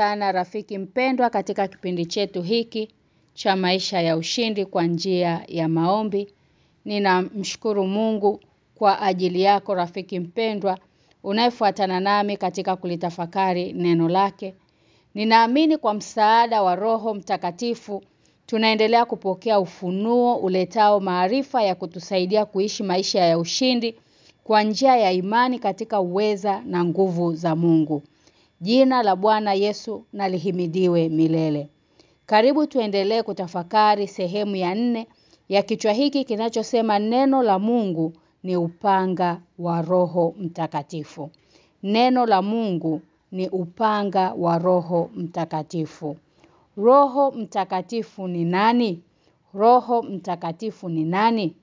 sana rafiki mpendwa katika kipindi chetu hiki cha maisha ya ushindi kwa njia ya maombi. Ninamshukuru Mungu kwa ajili yako rafiki mpendwa unayefuatana nami katika kulitafakari neno lake. Ninaamini kwa msaada wa Roho Mtakatifu tunaendelea kupokea ufunuo uletao maarifa ya kutusaidia kuishi maisha ya ushindi kwa njia ya imani katika uweza na nguvu za Mungu. Jina la Bwana Yesu na lihimidiwe milele. Karibu tuendelee kutafakari sehemu ya nne ya kichwa hiki kinachosema neno la Mungu ni upanga wa Roho Mtakatifu. Neno la Mungu ni upanga wa Roho Mtakatifu. Roho Mtakatifu ni nani? Roho Mtakatifu ni nani?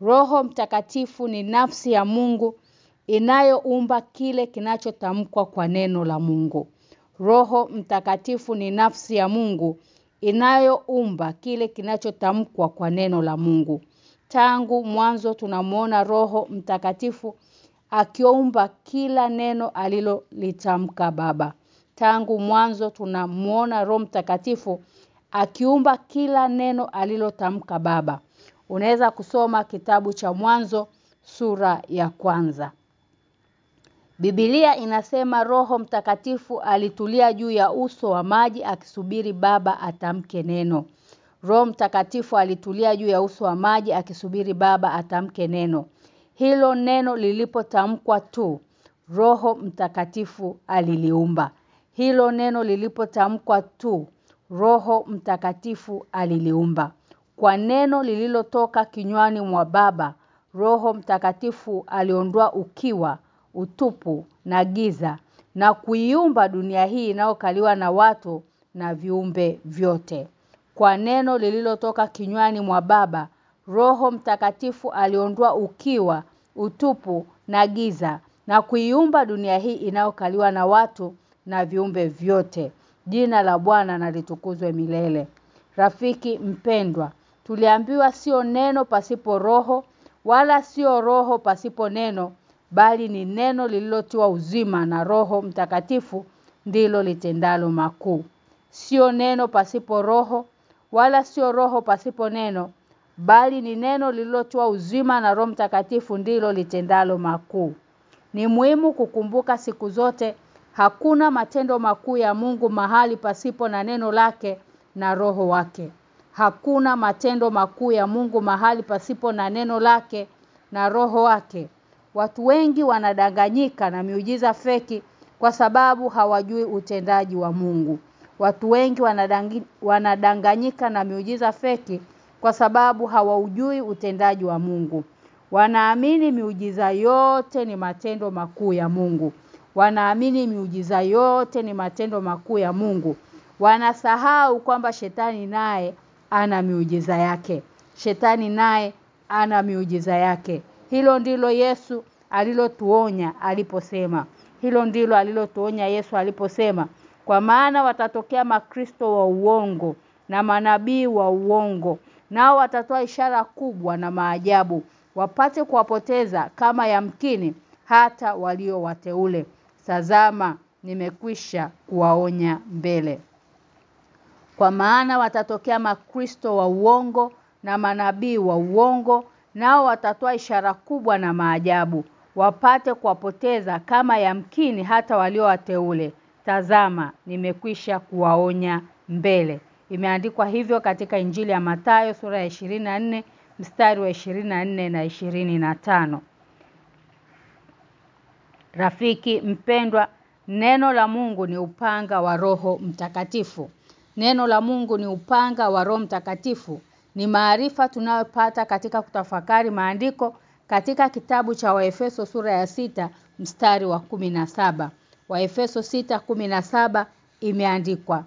Roho Mtakatifu ni nafsi ya Mungu inayoumba kile kinachotamkwa kwa neno la Mungu. Roho Mtakatifu ni nafsi ya Mungu inayoumba kile kinachotamkwa kwa neno la Mungu. Tangu mwanzo tunamwona Roho Mtakatifu akiumba kila neno alilolitamka Baba. Tangu mwanzo tunamuona Roho Mtakatifu akiumba kila neno alilotamka Baba. Unaweza kusoma kitabu cha mwanzo sura ya kwanza. Biblia inasema Roho Mtakatifu alitulia juu ya uso wa maji akisubiri Baba atamke neno. Roho Mtakatifu alitulia juu ya uso wa maji akisubiri Baba atamke neno. Hilo neno lilipotamkwa tu, Roho Mtakatifu aliliumba. Hilo neno lilipotamkwa tu, Roho Mtakatifu aliliumba. Kwa neno lililotoka kinywani mwa Baba, Roho Mtakatifu aliondoa ukiwa, utupu na giza na kuiumba dunia hii inayokaliwa na watu na viumbe vyote. Kwa neno lililotoka kinywani mwa Baba, Roho Mtakatifu aliondoa ukiwa, utupu na giza na kuiumba dunia hii inayokaliwa na watu na viumbe vyote. Jina la Bwana nalitukuzwe milele. Rafiki mpendwa, tuliambiwa sio neno pasipo roho wala sio roho pasipo neno bali ni neno lililotiwa uzima na roho mtakatifu ndilo litendalo makuu. Sio neno pasipo roho wala sio roho pasipo neno bali ni neno lililotiwa uzima na roho mtakatifu ndilo litendalo makuu. Ni muhimu kukumbuka siku zote hakuna matendo makuu ya Mungu mahali pasipo na neno lake na roho wake. Hakuna matendo makuu ya Mungu mahali pasipo na neno lake na roho wake. Watu wengi wanadanganyika na miujiza feki kwa sababu hawajui utendaji wa Mungu. Watu wengi wanadanganyika na miujiza feki kwa sababu hawaujui utendaji wa Mungu. Wanaamini miujiza yote ni matendo makuu ya Mungu. Wanaamini miujiza yote ni matendo makuu ya Mungu. Wanasahau kwamba shetani naye ana miujiza yake. Shetani naye ana miujiza yake. Hilo ndilo Yesu alilotuonya aliposema. Hilo ndilo alilotuonya Yesu aliposema kwa maana watatokea makristo wa uongo na manabii wa uongo nao watatoa ishara kubwa na maajabu wapate kuwapoteza kama yamkini hata walio wateule. Tazama nimekwisha kuwaonya mbele. Kwa maana watatokea makristo wa uongo na manabii wa uongo nao watatoa ishara kubwa na maajabu wapate kuwapoteza kama yamkini hata walio wateule. Tazama nimekwisha kuwaonya mbele. Imeandikwa hivyo katika Injili ya Mathayo sura ya 24 mstari wa 24 na 25. Rafiki mpendwa, neno la Mungu ni upanga wa Roho Mtakatifu. Neno la Mungu ni upanga wa Roho Mtakatifu. Ni maarifa tunayopata katika kutafakari maandiko katika kitabu cha Waefeso sura ya sita mstari wa na saba Waefeso 6:17 imeandikwa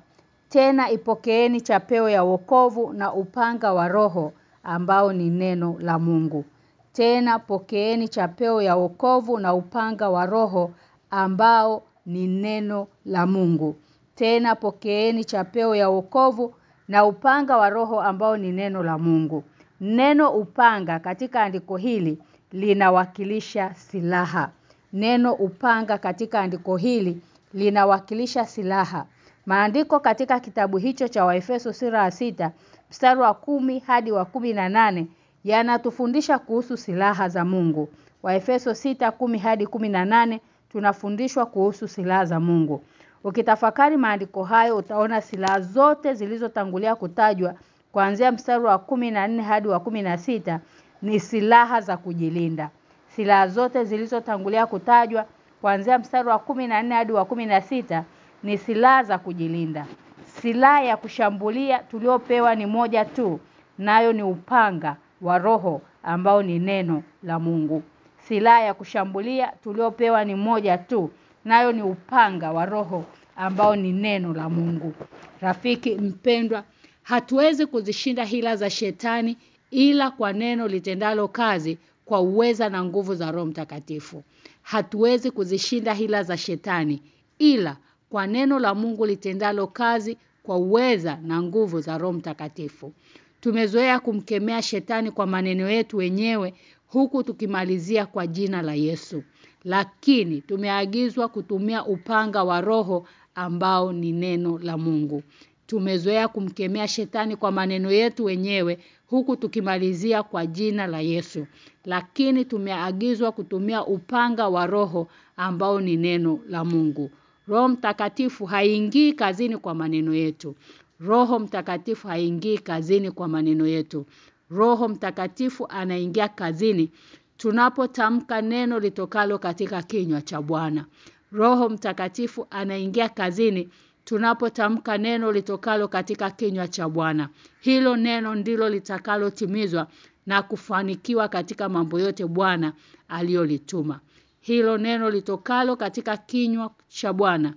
tena ipokeeni chapeo ya wokovu na upanga wa roho ambao ni neno la Mungu. Tena pokeeni chapeo ya wokovu na upanga wa roho ambao ni neno la Mungu. Tena pokeeni chapeo ya wokovu na upanga wa roho ambao ni neno la Mungu. Neno upanga katika andiko hili linawakilisha silaha. Neno upanga katika andiko hili linawakilisha silaha. Maandiko katika kitabu hicho cha Waefeso sura ya sita mstari wa kumi hadi wa kumi na nane yanatufundisha kuhusu silaha za Mungu. Waefeso sita kumi hadi kumi na nane tunafundishwa kuhusu silaha za Mungu. Ukitafakari maandiko hayo utaona silaha zote zilizotangulia kutajwa kuanzia mstari wa nne hadi wa sita ni silaha za kujilinda. Silaha zote zilizotangulia kutajwa kuanzia mstari wa nne hadi wa sita ni silaha za kujilinda. Silaha ya kushambulia tuliopewa ni moja tu, nayo ni upanga wa roho ambao ni neno la Mungu. Silaha ya kushambulia tuliopewa ni moja tu, nayo ni upanga wa roho ambao ni neno la Mungu. Rafiki mpendwa, hatuwezi kuzishinda hila za shetani ila kwa neno litendalo kazi kwa uweza na nguvu za Roho Mtakatifu. Hatuwezi kuzishinda hila za shetani ila kwa neno la Mungu litendalo kazi kwa uweza na nguvu za Roho Mtakatifu. Tumezoea kumkemea shetani kwa maneno yetu wenyewe huku tukimalizia kwa jina la Yesu. Lakini tumeagizwa kutumia upanga wa roho ambao ni neno la Mungu. Tumezoea kumkemea shetani kwa maneno yetu wenyewe huku tukimalizia kwa jina la Yesu. Lakini tumeagizwa kutumia upanga wa roho ambao ni neno la Mungu. Roho mtakatifu haingii kazini kwa maneno yetu. Roho mtakatifu haingii kazini kwa maneno yetu. Roho mtakatifu anaingia kazini tunapotamka neno litokalo katika kinywa cha Bwana. Roho mtakatifu anaingia kazini tunapotamka neno litokalo katika kinywa cha Bwana. Hilo neno ndilo litakalotimizwa na kufanikiwa katika mambo yote Bwana aliyolituma. Hilo neno litokalo katika kinywa cha Bwana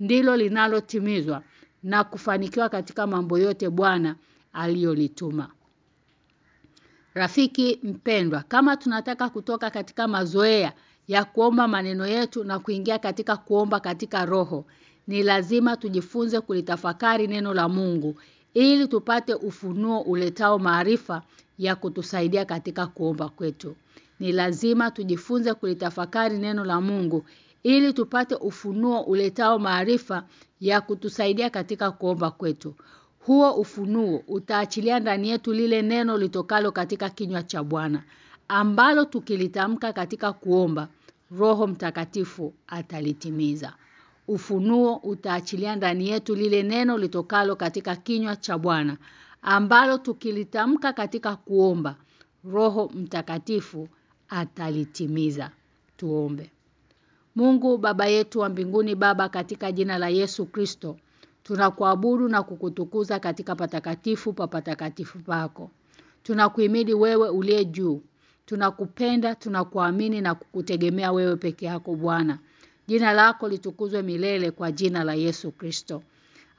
ndilo linalotimizwa na kufanikiwa katika mambo yote Bwana aliyolituma. Rafiki mpendwa, kama tunataka kutoka katika mazoea ya kuomba maneno yetu na kuingia katika kuomba katika roho, ni lazima tujifunze kulitafakari neno la Mungu ili tupate ufunuo uletao maarifa ya kutusaidia katika kuomba kwetu. Ni lazima tujifunze kulitafakari neno la Mungu ili tupate ufunuo uletao maarifa ya kutusaidia katika kuomba kwetu. Huo ufunuo utaachilia ndani yetu lile neno litokalo katika kinywa cha Bwana ambalo tukilitamka katika kuomba Roho Mtakatifu atalitimiza. Ufunuo utaachilia ndani yetu lile neno litokalo katika kinywa cha Bwana ambalo tukilitamka katika kuomba Roho Mtakatifu atalitimiza. Tuombe. Mungu baba yetu wa mbinguni baba katika jina la Yesu Kristo tunakuabudu na kukutukuza katika patakatifu pa patakatifu pako. Tunakuhimidi wewe uliye juu. Tunakupenda, tunakuamini na kukutegemea wewe peke yako Bwana. Jina lako litukuzwe milele kwa jina la Yesu Kristo.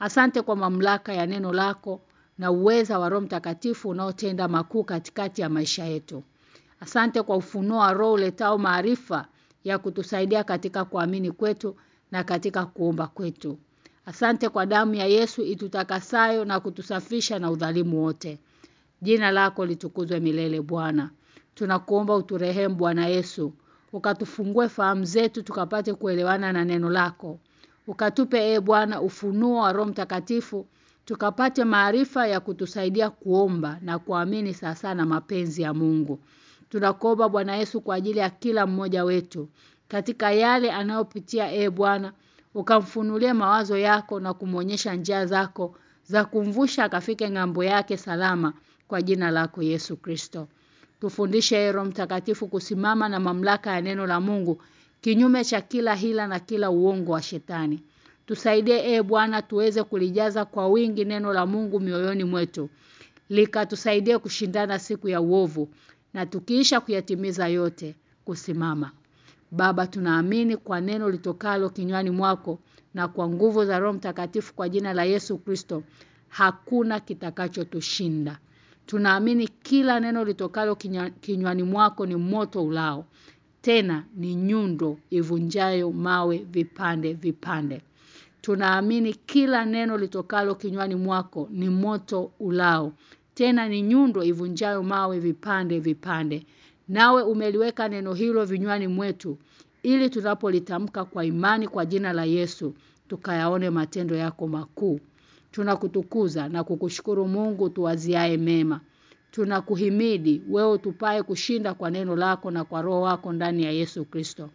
Asante kwa mamlaka ya neno lako na uweza wa Roho Mtakatifu unaotenda makuu katikati ya maisha yetu. Asante kwa ufunuo wa Roho uletao maarifa ya kutusaidia katika kuamini kwetu na katika kuomba kwetu. Asante kwa damu ya Yesu itutakasayo na kutusafisha na udhalimu wote. Jina lako litukuzwe milele Bwana. Tunakuomba uturehemu Bwana Yesu. Ukatufungue fahamu zetu tukapate kuelewana na neno lako. Ukatupe e Bwana ufunuo wa Roho Mtakatifu tukapate maarifa ya kutusaidia kuomba na kuamini sasa na mapenzi ya Mungu. Tunakuomba Bwana Yesu kwa ajili ya kila mmoja wetu katika yale anayopitia e Bwana ukamfunulie mawazo yako na kumwonyesha njia zako za kumvusha akafike ng'ambo yake salama kwa jina lako Yesu Kristo. Tufundishe Roho Mtakatifu kusimama na mamlaka ya neno la Mungu kinyume cha kila hila na kila uongo wa shetani. Tusaidie e Bwana tuweze kulijaza kwa wingi neno la Mungu mioyoni mwetu. Likatusaidie kushindana siku ya uovu na tukiisha kuyatimiza yote kusimama. Baba tunaamini kwa neno litokalo kinywani mwako na kwa nguvu za Roho Mtakatifu kwa jina la Yesu Kristo hakuna kitakachotushinda. Tunaamini kila neno litokalo kinywani mwako ni moto ulao. Tena ni nyundo ivunjayo mawe vipande vipande. Tunaamini kila neno litokalo kinywani mwako ni moto ulao. Tena ni nyundo ivunjayo mawe vipande vipande. Nawe umeliweka neno hilo vinywani mwetu ili tunapolitamka kwa imani kwa jina la Yesu tukayaone matendo yako makuu. Tunakutukuza na kukushukuru Mungu tuwaziae mema. Tunakuhimidi wewe tupae kushinda kwa neno lako na kwa roho wako ndani ya Yesu Kristo.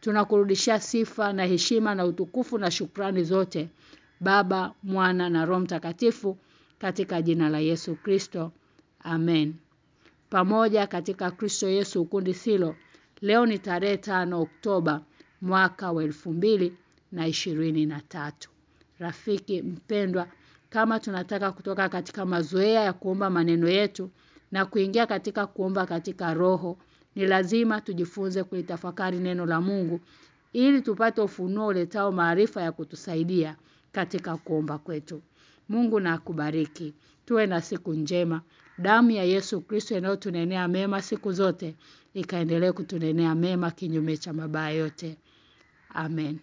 Tunakurudishia sifa na heshima na utukufu na shukrani zote Baba, Mwana na Roho Mtakatifu katika jina la Yesu Kristo. Amen. Pamoja katika Kristo Yesu ukundi silo. Leo ni tarehe 5 Oktoba mwaka wa na tatu. Rafiki mpendwa, kama tunataka kutoka katika mazoea ya kuomba maneno yetu na kuingia katika kuomba katika roho, ni lazima tujifunze kulitafakari neno la Mungu ili tupate ufunuo uletao maarifa ya kutusaidia katika kuomba kwetu. Mungu na akubariki. Tuwe na siku njema. Damu ya Yesu Kristo inayotunenea mema siku zote ikaendelee kutunenea mema kinyume cha mabaya yote. Amen.